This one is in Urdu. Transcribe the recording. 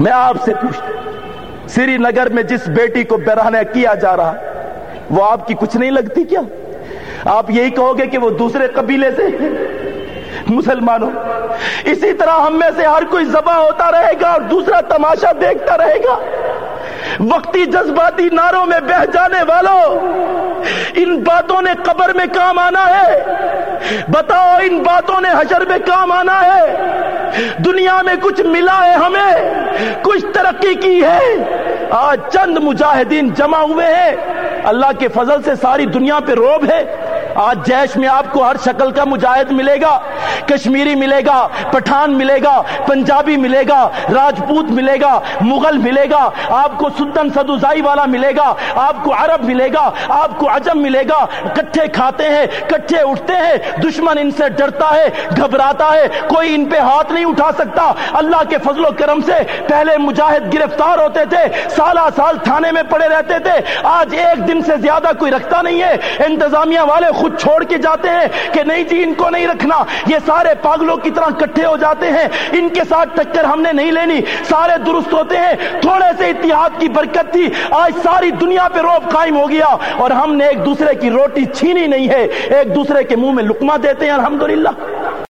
میں آپ سے پوچھتا سری نگر میں جس بیٹی کو برہنہ کیا جا رہا، وہ آپ کی کچھ نہیں لگتی کیا؟ آپ یہی کہو گے کہ وہ دوسرے قبیلے سے مسلمانوں، اسی طرح ہم میں سے ہر کوئی زبا ہوتا رہے گا اور دوسرا تماشا دیکھتا رہے گا۔ وقتی جذباتی ناروں میں بہ جانے والوں، ان باتوں نے قبر میں کام آنا ہے۔ بتاؤ ان باتوں نے حشر میں کام آنا ہے؟ دنیا میں کچھ ملا ہے ہمیں؟ کچھ ترقی کی ہے؟ آج چند مجاہدین جمع ہوئے ہیں۔ اللہ کے فضل سے ساری دنیا پہ روب ہے۔ آج جیش میں آپ کو ہر شکل کا مجاہد ملے گا، کشمیری ملے گا، پٹھان ملے گا، پنجابی ملے گا، راجپوت ملے گا، مغل ملے گا، آپ کو سلطن سدوزائی والا ملے گا، آپ کو عرب ملے گا، آپ کو عجم ملے گا، کٹھے کھاتے ہیں، کٹھے اٹھتے ہیں، دشمن ان سے ڈرتا ہے، گھبراتا ہے، کوئی ان پہ ہاتھ نہیں اٹھا سکتا۔ اللہ کے فضل و کرم سے پہلے مجاہد گرفتار ہوتے تھے، سالہ سال تھانے میں پڑے رہتے تھے، آج ایک دن سے زیادہ کوئی رکھتا نہیں ہے۔ انتظامیہ والے خود چھوڑ کے جاتے ہیں کہ نہیں جی ان کو نہیں رکھنا۔ یہ سارے پاگلوں کی طرح کٹھے ہو جاتے ہیں۔ ان کے ساتھ ٹکر ہم نے نہیں لینی۔ سارے درست ہوتے ہیں۔ تھوڑے سے اتحاد کی برکت تھی۔ آج ساری دنیا پہ روب قائم ہو گیا اور ہم نے ایک دوسرے کی روٹی چھینی نہیں ہے۔ ایک دوسرے کے منہ میں لکما دیتے ہیں۔ الحمدللہ۔